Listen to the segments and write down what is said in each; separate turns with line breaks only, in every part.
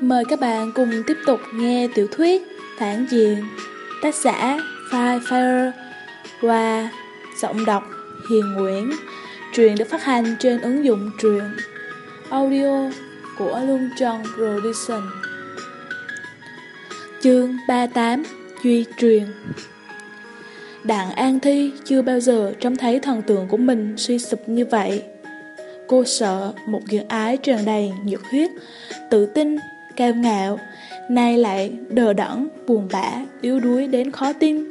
Mời các bạn cùng tiếp tục nghe tiểu thuyết Phản diện tác giả Fire Fire qua giọng đọc Hiền Nguyễn. Truyện được phát hành trên ứng dụng truyện audio của Luân Trần Production. Chương 38 Duy truyền Đặng An Thi chưa bao giờ trông thấy thần tượng của mình suy sụp như vậy. Cô sợ một dự ái tràn đầy nhiệt huyết, tự tin, cao ngạo, nay lại đờ đẫn, buồn bã, yếu đuối đến khó tin.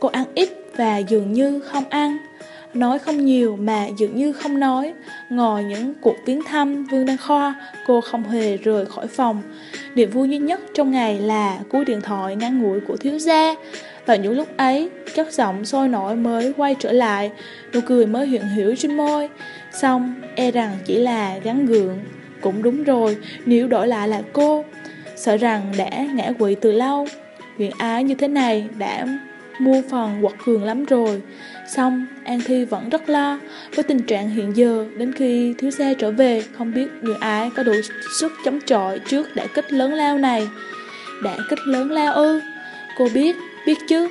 Cô ăn ít và dường như không ăn, nói không nhiều mà dường như không nói. Ngồi những cuộc viếng thăm Vương Đăng Khoa, cô không hề rời khỏi phòng. Niềm vui duy nhất trong ngày là cú điện thoại ngắn ngủi của thiếu gia. Vào những lúc ấy, chất giọng sôi nổi mới quay trở lại, nụ cười mới hiện hiểu trên môi. Xong, e rằng chỉ là gắn gượng. Cũng đúng rồi, nếu đổi lại là cô, sợ rằng đã ngã quỵ từ lâu. nguyện ái như thế này đã mua phần quật cường lắm rồi. Xong, An Thi vẫn rất lo với tình trạng hiện giờ đến khi thiếu gia trở về không biết người ái có đủ sức chống chọi trước đã kích lớn lao này. Đã kích lớn lao ư? Cô biết, biết chứ,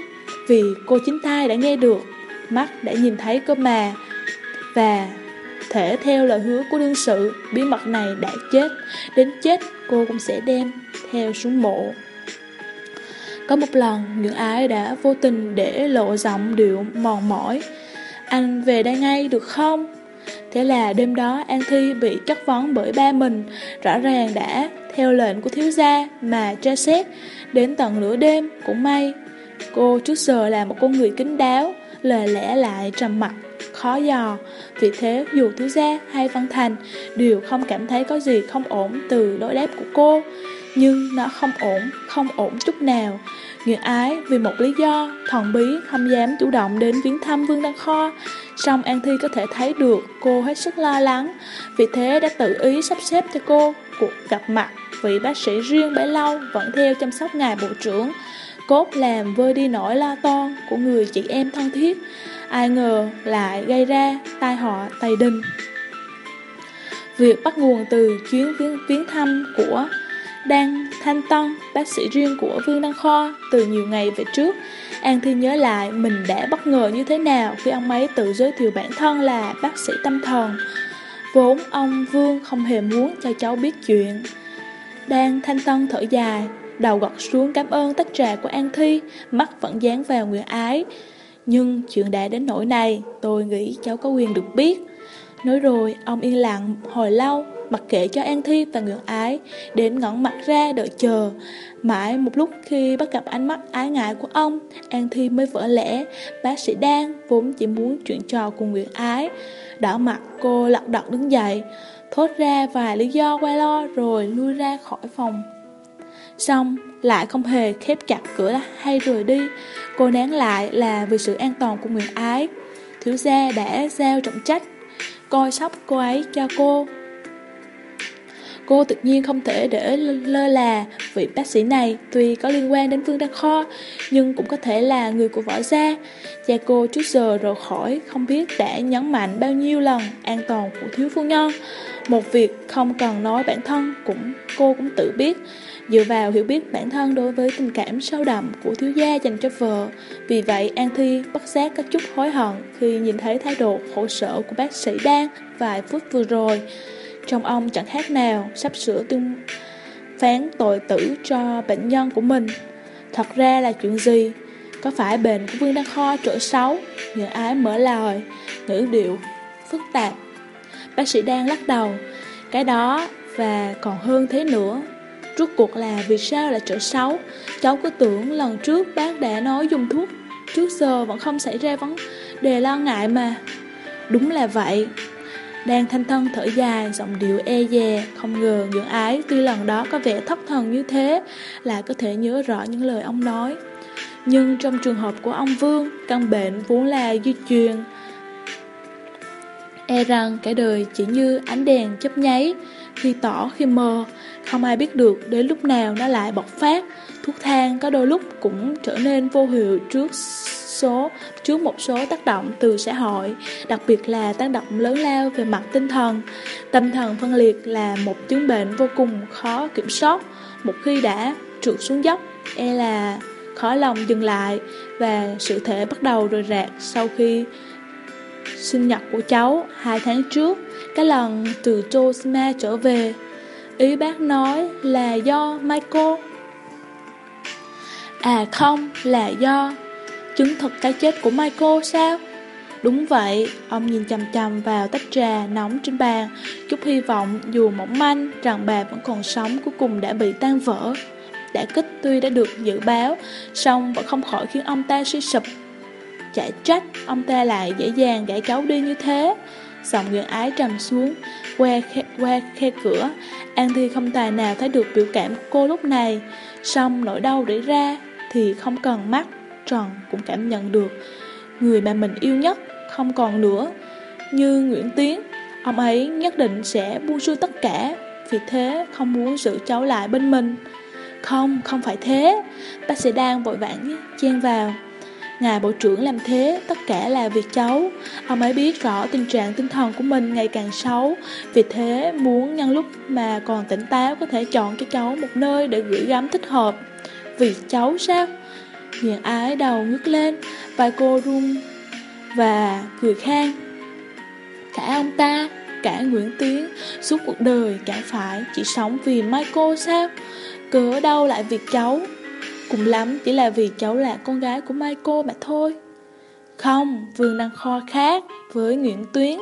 vì cô chính tay đã nghe được, mắt đã nhìn thấy cơ mà. Và thể theo lời hứa của đương sự, bí mật này đã chết, đến chết cô cũng sẽ đem theo xuống mộ. Có một lần, những ái đã vô tình để lộ giọng điệu mòn mỏi. Anh về đây ngay được không? Thế là đêm đó An Thi bị chất vấn bởi ba mình, rõ ràng đã theo lệnh của thiếu gia mà tra xét. Đến tận nửa đêm, cũng may. Cô trước giờ là một con người kính đáo, lời lẽ lại trầm mặc, khó dò. Vì thế, dù thứ gia hay Văn Thành đều không cảm thấy có gì không ổn từ đối đáp của cô. Nhưng nó không ổn, không ổn chút nào. Nguyệt ái vì một lý do thần bí không dám chủ động đến viếng thăm Vương Đăng Kho. Song An Thi có thể thấy được cô hết sức lo lắng, vì thế đã tự ý sắp xếp cho cô cuộc gặp mặt vị bác sĩ riêng bấy lâu vẫn theo chăm sóc ngài bộ trưởng. Cốt làm vơi đi nỗi lo toan của người chị em thân thiết. Ai ngờ lại gây ra tai họa Tây Đình. Việc bắt nguồn từ chuyến viếng, viếng thăm của Đan Thanh Tông bác sĩ riêng của Vương Đăng Kho, từ nhiều ngày về trước. An Thi nhớ lại mình đã bất ngờ như thế nào khi ông ấy tự giới thiệu bản thân là bác sĩ tâm thần. Vốn ông Vương không hề muốn cho cháu biết chuyện. Đan Thanh Tân thở dài, đầu gật xuống cảm ơn tách trà của An Thi, mắt vẫn dán vào Nguyễn Ái. Nhưng chuyện đã đến nỗi này, tôi nghĩ cháu có quyền được biết. Nói rồi, ông yên lặng hồi lâu, mặc kệ cho An Thi và Nguyễn Ái, đến ngẩn mặt ra đợi chờ. Mãi một lúc khi bắt gặp ánh mắt ái ngại của ông, An Thi mới vỡ lẽ, bác sĩ Đan vốn chỉ muốn chuyện trò cùng Nguyễn Ái. Đỏ mặt cô lật đật đứng dậy, thốt ra vài lý do quay lo rồi lui ra khỏi phòng. Xong, lại không hề khép chặt cửa hay rời đi. Cô nén lại là vì sự an toàn của Nguyễn Ái. Thiếu gia đã giao trọng trách, coi sóc cô ấy cho cô. Cô tự nhiên không thể để lơ là vị bác sĩ này tuy có liên quan đến Vương Đăng Kho nhưng cũng có thể là người của võ gia. Cha cô trước giờ rời khỏi không biết đã nhấn mạnh bao nhiêu lần an toàn của thiếu phu nhân. Một việc không cần nói bản thân cũng cô cũng tự biết. Dựa vào hiểu biết bản thân đối với tình cảm sâu đậm của thiếu gia dành cho vợ. Vì vậy An Thi bất giác có chút hối hận khi nhìn thấy thái độ khổ sở của bác sĩ Đan vài phút vừa rồi. Trong ông chẳng khác nào sắp sửa tuyên phán tội tử cho bệnh nhân của mình. Thật ra là chuyện gì? Có phải bệnh của Vương Đăng Kho trở xấu? Người ái mở lời, ngữ điệu phức tạp. Bác sĩ đang lắc đầu. Cái đó và còn hơn thế nữa. Rốt cuộc là vì sao lại trở xấu? Cháu cứ tưởng lần trước bác đã nói dùng thuốc. Trước giờ vẫn không xảy ra vấn đề lo ngại mà. Đúng là vậy. Đang thanh thân thở dài, giọng điệu e dè, không ngờ những ái tuy lần đó có vẻ thất thần như thế, là có thể nhớ rõ những lời ông nói. Nhưng trong trường hợp của ông Vương, căn bệnh vốn là di truyền. E rằng cả đời chỉ như ánh đèn chấp nháy, khi tỏ khi mờ, không ai biết được đến lúc nào nó lại bộc phát. Thuốc thang có đôi lúc cũng trở nên vô hiệu trước số trước một số tác động từ xã hội, đặc biệt là tác động lớn lao về mặt tinh thần. Tâm thần phân liệt là một chứng bệnh vô cùng khó kiểm soát. một khi đã trượt xuống dốc, e là khó lòng dừng lại và sự thể bắt đầu rời rạc sau khi sinh nhật của cháu hai tháng trước, cái lần từ Tosma trở về. Ý bác nói là do Michael. À không, là do chứng thực cái chết của Michael sao? Đúng vậy, ông nhìn chầm chầm vào tách trà nóng trên bàn, chút hy vọng dù mỏng manh rằng bà vẫn còn sống cuối cùng đã bị tan vỡ. Đã kích tuy đã được dự báo, song vẫn không khỏi khiến ông ta suy sụp. Chả trách, ông ta lại dễ dàng gãy cáo đi như thế. Giọng Nguyễn Ái trầm xuống, qua khe, qua khe cửa, An Thi không tài nào thấy được biểu cảm của cô lúc này. Song nỗi đau để ra thì không cần mắt, tròn cũng cảm nhận được. Người mà mình yêu nhất không còn nữa. Như Nguyễn Tiến, ông ấy nhất định sẽ buông xuôi tất cả, vì thế không muốn giữ cháu lại bên mình. Không, không phải thế. Bác sĩ đang vội vã chen vào. Ngài bộ trưởng làm thế, tất cả là việc cháu. Ông ấy biết rõ tình trạng tinh thần của mình ngày càng xấu, vì thế muốn nhân lúc mà còn tỉnh táo có thể chọn cho cháu một nơi để gửi gắm thích hợp. Vì cháu sao? Nghiền ái đầu ngước lên, vai cô run và cười khang. Cả ông ta, cả Nguyễn Tiến, suốt cuộc đời cả phải chỉ sống vì Michael sao? Cớ đâu lại việc cháu? Cùng lắm chỉ là vì cháu là con gái của mai cô mà thôi. Không, Vương đang kho khác với Nguyễn Tuyến.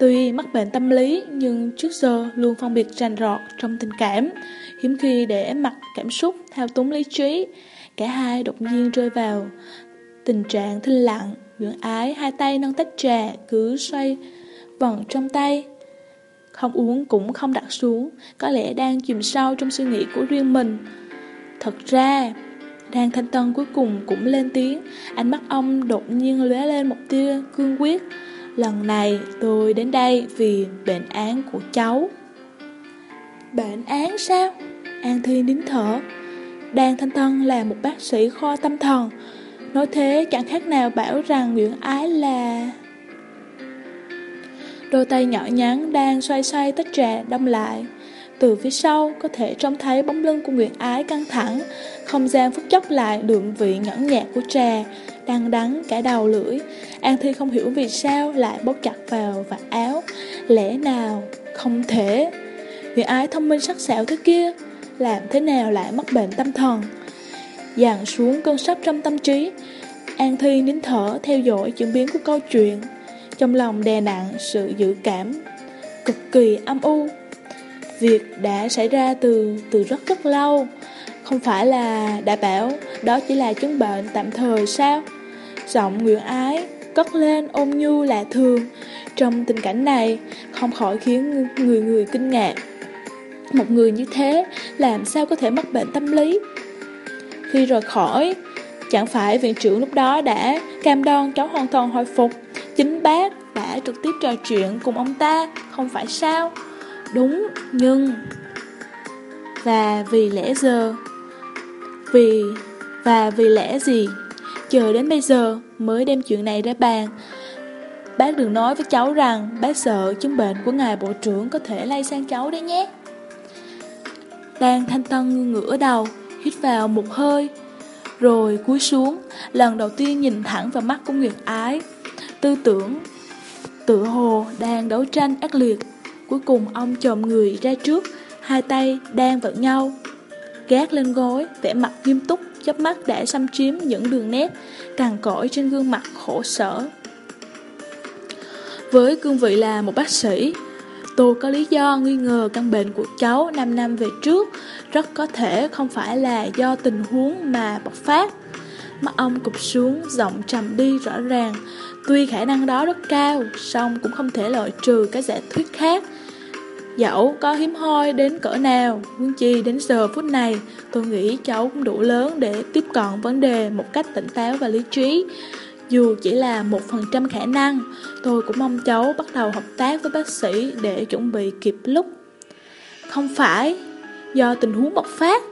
Tuy mắc bệnh tâm lý nhưng trước giờ luôn phân biệt rành rọt trong tình cảm, hiếm khi để mặc cảm xúc thao túng lý trí. Cả hai đột nhiên rơi vào tình trạng thinh lặng, Nguyễn Ái hai tay nâng tách trà cứ xoay vần trong tay. Không uống cũng không đặt xuống, có lẽ đang chìm sâu trong suy nghĩ của riêng mình. Thật ra, đang thanh tân cuối cùng cũng lên tiếng, ánh mắt ông đột nhiên lóe lên một tia cương quyết. Lần này tôi đến đây vì bệnh án của cháu. Bệnh án sao? An Thi nín thở. Đan Thanh Tân là một bác sĩ kho tâm thần. Nói thế chẳng khác nào bảo rằng Nguyễn Ái là... Đôi tay nhỏ nhắn đang xoay xoay tách trà đông lại. Từ phía sau có thể trông thấy bóng lưng của Nguyệt Ái căng thẳng, không gian phút chốc lại đượm vị nhẫn nhạt của trà, đang đắng cả đầu lưỡi. An Thi không hiểu vì sao lại bóp chặt vào và áo. Lẽ nào không thể? Nguyệt Ái thông minh sắc sảo thế kia, làm thế nào lại mắc bệnh tâm thần? Dàn xuống cơn sốc trong tâm trí, An Thi nín thở theo dõi diễn biến của câu chuyện. Trong lòng đè nặng sự dự cảm, cực kỳ âm u. Việc đã xảy ra từ từ rất rất lâu. Không phải là đã bảo, đó chỉ là chứng bệnh tạm thời sao? Giọng nguyện Ái cất lên ôm nhu lạ thường. Trong tình cảnh này, không khỏi khiến người người kinh ngạc. Một người như thế, làm sao có thể mắc bệnh tâm lý? Khi rời khỏi, Chẳng phải viện trưởng lúc đó đã cam đoan cháu hoàn toàn hồi phục. Chính bác đã trực tiếp trò chuyện cùng ông ta, Không phải sao? Đúng, nhưng... Và vì lẽ giờ... Vì... Và vì lẽ gì? Chờ đến bây giờ mới đem chuyện này ra bàn. Bác đừng nói với cháu rằng bác sợ chứng bệnh của ngài bộ trưởng có thể lây sang cháu đấy nhé. Đang thanh tân ngửa đầu, hít vào một hơi, rồi cúi xuống, lần đầu tiên nhìn thẳng vào mắt của Nguyệt Ái. Tư tưởng, tự hồ đang đấu tranh ác liệt Cuối cùng ông chồm người ra trước, hai tay đang vận nhau. Gác lên gối, vẻ mặt nghiêm túc, chớp mắt đã xăm chiếm những đường nét, cằn cõi trên gương mặt khổ sở. Với cương vị là một bác sĩ, tôi có lý do nghi ngờ căn bệnh của cháu 5 năm về trước rất có thể không phải là do tình huống mà bộc phát. Mắt ông cụp xuống, giọng trầm đi rõ ràng. Tuy khả năng đó rất cao, song cũng không thể loại trừ cái giả thuyết khác Dẫu có hiếm hoi đến cỡ nào, huống chi đến giờ phút này, tôi nghĩ cháu cũng đủ lớn để tiếp cận vấn đề một cách tỉnh táo và lý trí. Dù chỉ là một phần trăm khả năng, tôi cũng mong cháu bắt đầu hợp tác với bác sĩ để chuẩn bị kịp lúc. Không phải, do tình huống bộc phát.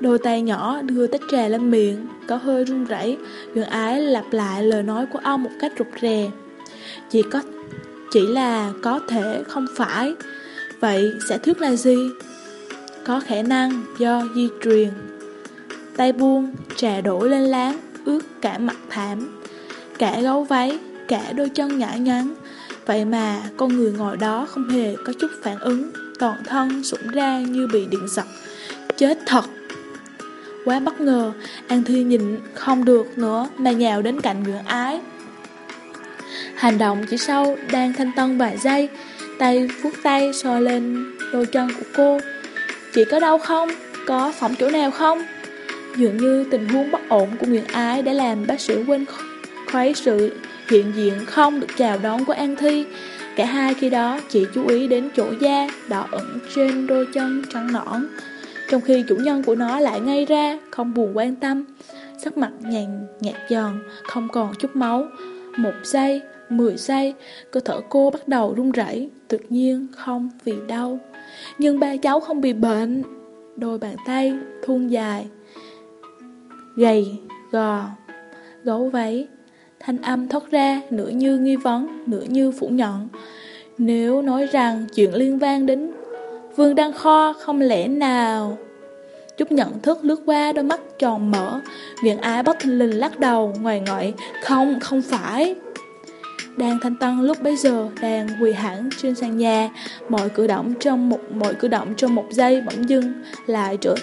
Đôi tay nhỏ đưa tách trà lên miệng, có hơi run rẩy, Nguyễn Ái lặp lại lời nói của ông một cách rụt rè. Chỉ có chỉ là có thể không phải Vậy giả thuyết là gì? có khả năng do di truyền. Tay buông, trà đổ lên láng, ướt cả mặt thảm, cả gấu váy, cả đôi chân nhỏ nhắn. Vậy mà con người ngồi đó không hề có chút phản ứng, toàn thân sủng ra như bị điện giật. Chết thật! Quá bất ngờ, An Thi nhìn không được nữa mà nhào đến cạnh Nguyễn Ái. Hành động chỉ sau đang thanh tân vài giây, tay vuốt tay so lên đôi chân của cô. Chị có đau không? Có phỏng chỗ nào không? Dường như tình huống bất ổn của Nguyễn Ái đã làm bác sĩ quên khuấy sự hiện diện không được chào đón của An Thi. Cả hai khi đó chỉ chú ý đến chỗ da đỏ ẩn trên đôi chân trắng nõn. Trong khi chủ nhân của nó lại ngay ra, không buồn quan tâm. Sắc mặt nhàn nhạt giòn, không còn chút máu. Một giây, mười giây, cơ thể cô bắt đầu run rẩy, tự nhiên không vì đau. Nhưng ba cháu không bị bệnh. Đôi bàn tay thun dài, gầy, gò, gấu váy. Thanh âm thoát ra nửa như nghi vấn, nửa như phủ nhận. Nếu nói rằng chuyện liên quan đến Vương Đăng Kho không lẽ nào? Chút nhận thức lướt qua đôi mắt tròn mở. Viện ái bất thình lình lắc đầu ngoài ngoại Không, không phải. Đang thanh tân lúc bấy giờ đang quỳ hẳn trên sàn nhà. Mọi cử động trong một mọi cử động trong một giây bỗng dưng lại trở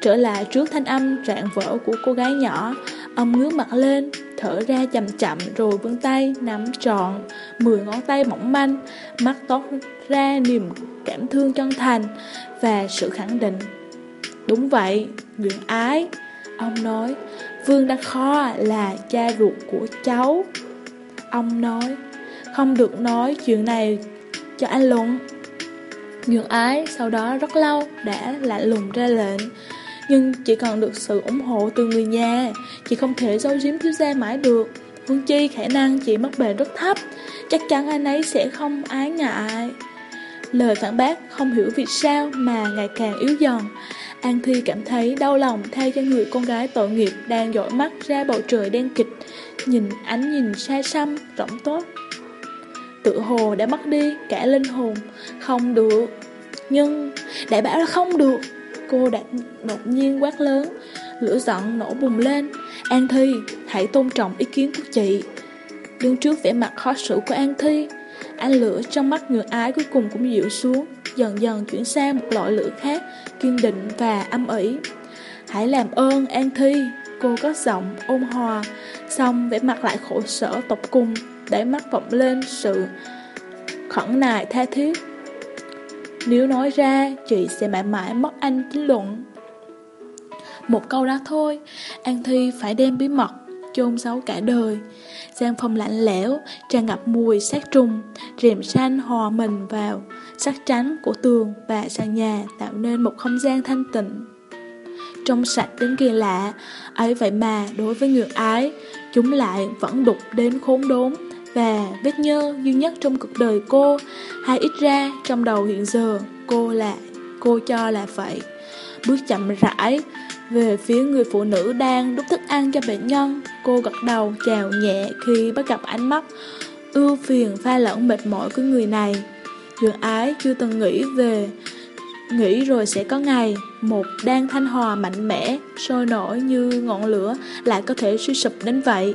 trở lại trước thanh âm rạng vỡ của cô gái nhỏ. Ông ngước mặt lên, thở ra chậm chậm rồi vươn tay nắm tròn mười ngón tay mỏng manh, mắt toát ra niềm cảm thương chân thành và sự khẳng định. Đúng vậy, Nguyễn Ái, ông nói, Vương Đăng Kho là cha ruột của cháu. Ông nói, không được nói chuyện này cho anh Luận. Nguyễn Ái sau đó rất lâu đã lạnh lùng ra lệnh nhưng chỉ cần được sự ủng hộ từ người nhà Chị không thể giấu giếm thiếu gia mãi được. Huống chi khả năng chị mắc bệnh rất thấp Chắc chắn anh ấy sẽ không ái ngại. Lời phản bác không hiểu vì sao mà ngày càng yếu dần. An Thi cảm thấy đau lòng thay cho người con gái tội nghiệp đang dõi mắt ra bầu trời đen kịch Nhìn ánh nhìn xa xăm, rỗng tốt. Tự hồ đã mất đi cả linh hồn Không được. Nhưng đã bảo là không được. Cô đã đột nhiên quát lớn Lửa giận nổ bùng lên. An Thi, hãy tôn trọng ý kiến của chị. Đứng trước vẻ mặt khó xử của An Thi Ánh lửa trong mắt người ái cuối cùng cũng dịu xuống Dần dần chuyển sang một loại lửa khác Kiên định và âm ỉ. Hãy làm ơn An Thi. Cô có giọng ôn hòa Xong vẻ mặt lại khổ sở tột cùng Để mắt vọng lên sự khẩn nài tha thiết nếu nói ra, chị sẽ mãi mãi mất anh chính luận. Một câu đó thôi, An Thi phải đem bí mật, chôn giấu cả đời. Gian phòng lạnh lẽo, tràn ngập mùi sát trùng, rèm xanh hòa mình vào, sắc trắng của tường và sàn nhà tạo nên một không gian thanh tịnh. Trong sạch đến kỳ lạ, ấy vậy mà đối với người ái, chúng lại vẫn đục đến khốn đốn và vết nhơ duy nhất trong cuộc đời cô, hay ít ra trong đầu hiện giờ cô là cô cho là vậy. Bước chậm rãi về phía người phụ nữ đang đút thức ăn cho bệnh nhân, cô gật đầu chào nhẹ khi bắt gặp ánh mắt ưu phiền pha lẫn mệt mỏi của người này. Dường ái chưa từng nghĩ về Nghĩ rồi sẽ có ngày Một đang thanh hòa mạnh mẽ Sôi nổi như ngọn lửa Lại có thể suy sụp đến vậy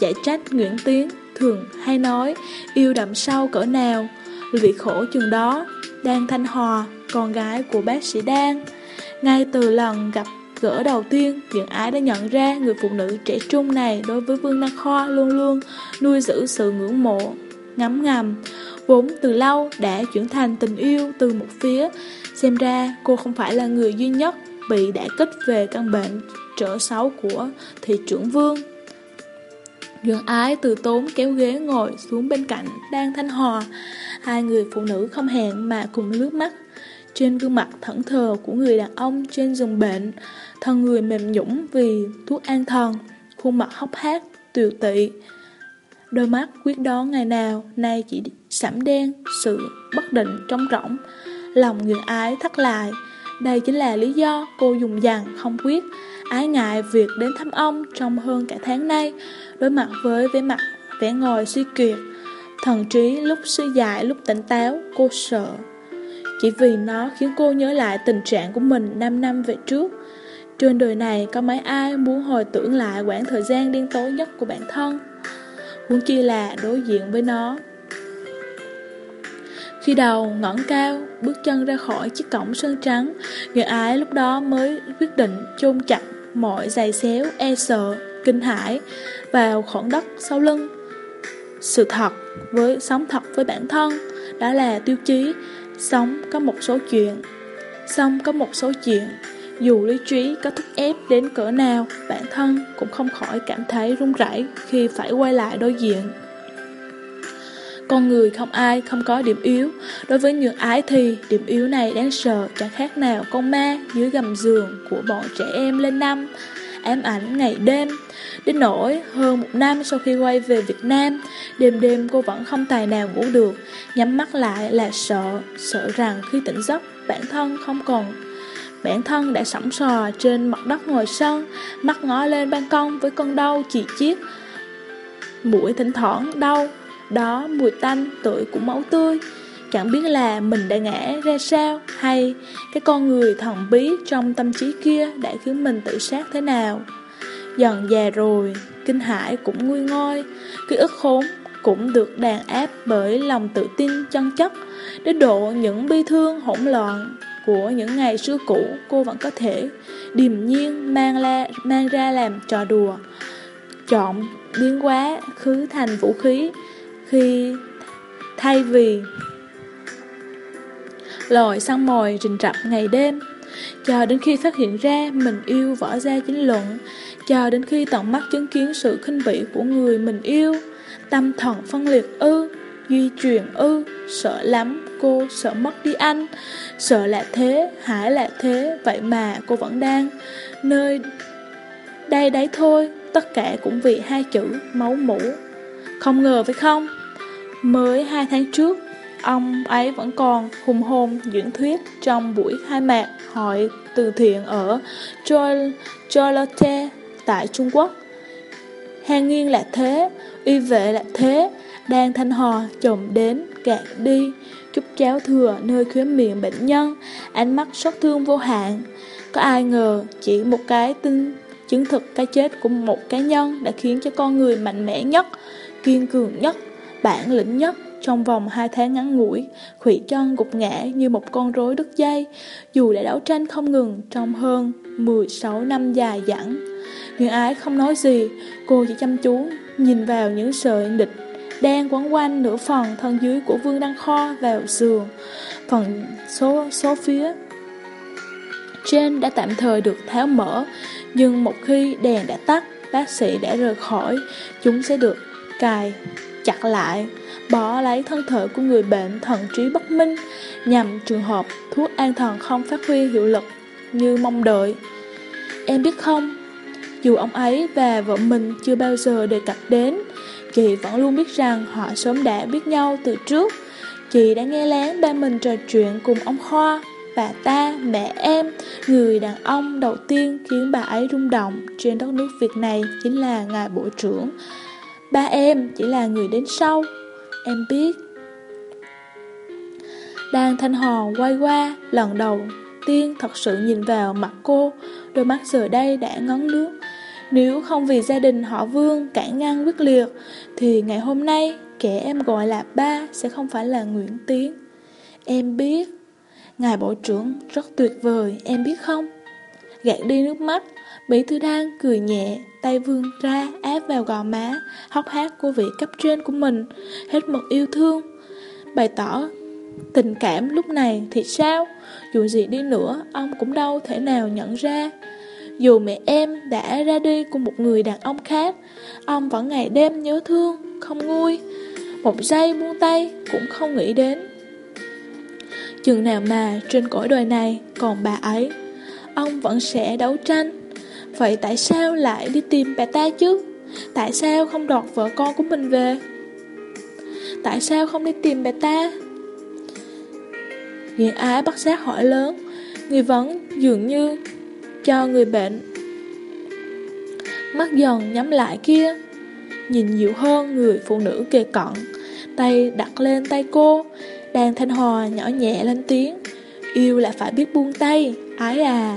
Chạy trách Nguyễn Tiến thường hay nói yêu đậm sâu cỡ nào, vì khổ chừng đó, Đan Thanh Hòa, con gái của bác sĩ Đan. Ngay từ lần gặp gỡ đầu tiên, Viện Ái đã nhận ra người phụ nữ trẻ trung này đối với Vương Đăng Khoa luôn luôn nuôi giữ sự ngưỡng mộ, ngắm ngầm, vốn từ lâu đã chuyển thành tình yêu từ một phía. Xem ra cô không phải là người duy nhất bị đã kích về căn bệnh trở xấu của thị trưởng Vương. Dương ái từ tốn kéo ghế ngồi xuống bên cạnh đang thanh hòa. Hai người phụ nữ không hẹn mà cùng lướt mắt. Trên gương mặt thẫn thờ của người đàn ông trên giường bệnh Thân người mềm nhũng vì thuốc an thần Khuôn mặt hốc hác, tuyệt tị Đôi mắt quyết đoán ngày nào Nay chỉ sẫm đen, sự bất định trong rỗng. Lòng người ái thắt lại đây chính là lý do cô dùng dằn không quyết, Ái ngại việc đến thăm ông trong hơn cả tháng nay, Đối mặt với vẻ mặt, vẻ ngồi suy kiệt. Thần trí lúc suy dại, lúc tỉnh táo, Cô sợ. Chỉ vì nó khiến cô nhớ lại tình trạng của mình 5 năm về trước. Trên đời này có mấy ai muốn hồi tưởng lại quãng thời gian đen tối nhất của bản thân? Huống chi là đối diện với nó. Khi đầu ngẩng cao Bước chân ra khỏi chiếc cổng sơn trắng Người ái lúc đó mới quyết định chôn chặt mọi giày xéo e sợ, kinh hãi vào khoảng đất sau lưng. Sự thật với sống thật với bản thân Đó là tiêu chí. Sống có một số chuyện Sống có một số chuyện. Dù lý trí có thúc ép đến cỡ nào, bản thân cũng không khỏi cảm thấy run rẩy khi phải quay lại đối diện. Con người không ai không có điểm yếu. Đối với nhược ái thì điểm yếu này đáng sợ Chẳng khác nào con ma dưới gầm giường của bọn trẻ em lên năm Ám ảnh ngày đêm. Đến nỗi hơn một năm sau khi quay về Việt Nam Đêm đêm cô vẫn không tài nào ngủ được. Nhắm mắt lại là sợ Sợ rằng khi tỉnh giấc bản thân không còn. Bản thân đã sẵn sò trên mặt đất ngồi sân, mắt ngó lên ban công với con đau chỉ chiếc Mũi thỉnh thoảng đau, đó mùi tanh tội của máu tươi. Chẳng biết là mình đã ngã ra sao hay cái con người thần bí trong tâm trí kia đã khiến mình tự sát thế nào. Dần già rồi, kinh hãi cũng nguôi ngôi, ký ức khốn cũng được đàn áp bởi lòng tự tin chân chất, đến độ những bi thương hỗn loạn của những ngày xưa cũ cô vẫn có thể điềm nhiên mang, la, mang ra làm trò đùa chọn biến quá khứ thành vũ khí khi thay vì lòi săn mồi rình rập ngày đêm chờ đến khi phát hiện ra mình yêu võ ra chính luận chờ đến khi tận mắt chứng kiến sự khinh bỉ của người mình yêu tâm thần phân liệt ư duy truyền ư sợ lắm cô sợ mất đi anh Sợ là thế, hãi là thế Vậy mà cô vẫn đang Nơi đây đấy thôi Tất cả cũng vì hai chữ máu mũ không ngờ phải không Mới hai tháng trước Ông ấy vẫn còn hùng hồn diễn thuyết Trong buổi khai mạc Hội từ thiện ở Charlotte Tại Trung Quốc Hàng nghiêng là thế Uy vệ là thế Đang thanh hò chồng đến gạt đi chút cháo thừa nơi khóe miệng bệnh nhân, ánh mắt xót thương vô hạn. Có ai ngờ chỉ một cái tin chứng thực cái chết của một cá nhân đã khiến cho con người mạnh mẽ nhất, kiên cường nhất, bản lĩnh nhất trong vòng hai tháng ngắn ngủi, khủy chân gục ngã như một con rối đứt dây, dù đã đấu tranh không ngừng trong hơn 16 năm dài dẳng. Nhưng ái không nói gì, cô chỉ chăm chú nhìn vào những sợi địch đang quấn quanh nửa phần thân dưới của Vương Đăng Kho vào giường. Phần số, số phía trên đã tạm thời được tháo mở, nhưng một khi đèn đã tắt, bác sĩ đã rời khỏi, chúng sẽ được cài chặt lại, bỏ lấy thân thể của người bệnh thần trí bất minh, nhằm trường hợp thuốc an thần không phát huy hiệu lực như mong đợi. Em biết không, dù ông ấy và vợ mình chưa bao giờ đề cập đến, Chị vẫn luôn biết rằng họ sớm đã biết nhau từ trước. Chị đã nghe lén ba mình trò chuyện cùng ông khoa bà ta, mẹ em, người đàn ông đầu tiên khiến bà ấy rung động trên đất nước Việt này chính là ngài bộ trưởng. Ba em chỉ là người đến sau, em biết. Đan thanh hò quay qua, lần đầu tiên thật sự nhìn vào mặt cô, đôi mắt giờ đây đã ngấn nước. Nếu không vì gia đình họ Vương cản ngăn quyết liệt, thì ngày hôm nay kẻ em gọi là ba sẽ không phải là Nguyễn Tiến. Em biết, ngài bộ trưởng rất tuyệt vời, em biết không? Gạt đi nước mắt, Mỹ Thư Đan cười nhẹ, tay vương ra áp vào gò má, hóc hát của vị cấp trên của mình, hết mực yêu thương. Bày tỏ tình cảm lúc này thì sao? Dù gì đi nữa, ông cũng đâu thể nào nhận ra. Dù mẹ em đã ra đi cùng một người đàn ông khác, ông vẫn ngày đêm nhớ thương, không nguôi. Một giây buông tay cũng không nghĩ đến. Chừng nào mà trên cõi đời này còn bà ấy, ông vẫn sẽ đấu tranh. Vậy tại sao lại đi tìm bà ta chứ? Tại sao không đọt vợ con của mình về? Tại sao không đi tìm bà ta? người ái bắt giác hỏi lớn Người vẫn dường như cho người bệnh. Mắt dần nhắm lại kia, nhìn dịu hơn người phụ nữ kề cận, tay đặt lên tay cô, đàn thanh hòa nhỏ nhẹ lên tiếng. Yêu là phải biết buông tay, ái à.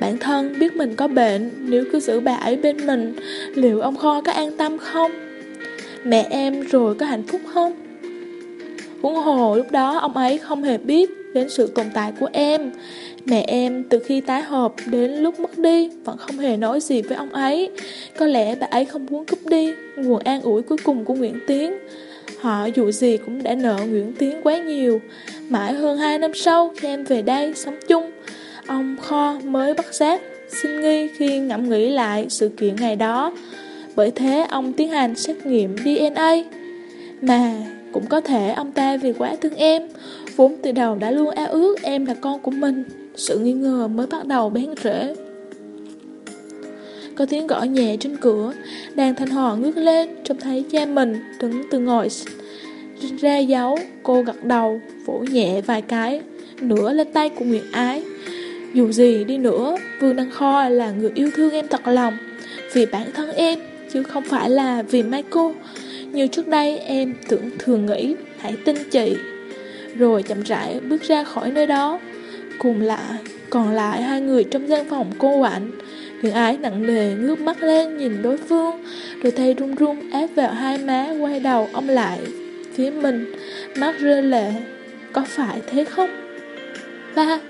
Bản thân biết mình có bệnh, nếu cứ giữ bà ấy bên mình, liệu ông Kho có an tâm không? Mẹ em rồi có hạnh phúc không? Huống hồ lúc đó ông ấy không hề biết đến sự tồn tại của em. Mẹ em từ khi tái hợp đến lúc mất đi vẫn không hề nói gì với ông ấy. Có lẽ bà ấy không muốn cúp đi nguồn an ủi cuối cùng của Nguyễn Tiến. Họ dù gì cũng đã nợ Nguyễn Tiến quá nhiều. Mãi hơn 2 năm sau khi em về đây sống chung, ông Kho mới bắt giác xin nghi khi ngẫm nghĩ lại sự kiện ngày đó. Bởi thế ông tiến hành xét nghiệm DNA. Mà cũng có thể ông ta vì quá thương em, vốn từ đầu đã luôn ao ước em là con của mình. Sự nghi ngờ mới bắt đầu bén rễ. Có tiếng gõ nhẹ trên cửa, đàn thanh hò ngước lên, trông thấy cha mình đứng từ ngồi ra dấu, cô gật đầu, vỗ nhẹ vài cái, nửa lên tay của Nguyệt Ái. Dù gì đi nữa, Vương Đăng Kho là người yêu thương em thật lòng, vì bản thân em, chứ không phải là vì Michael. Như trước đây em tưởng thường nghĩ, hãy tin chị. Rồi chậm rãi bước ra khỏi nơi đó. Cùng lại, còn lại hai người trong gian phòng cô quạnh. người Ái nặng nề ngước mắt lên nhìn đối phương, rồi tay run run áp vào hai má quay đầu ông lại phía mình, mắt rơi lệ. Có phải thế không? Ba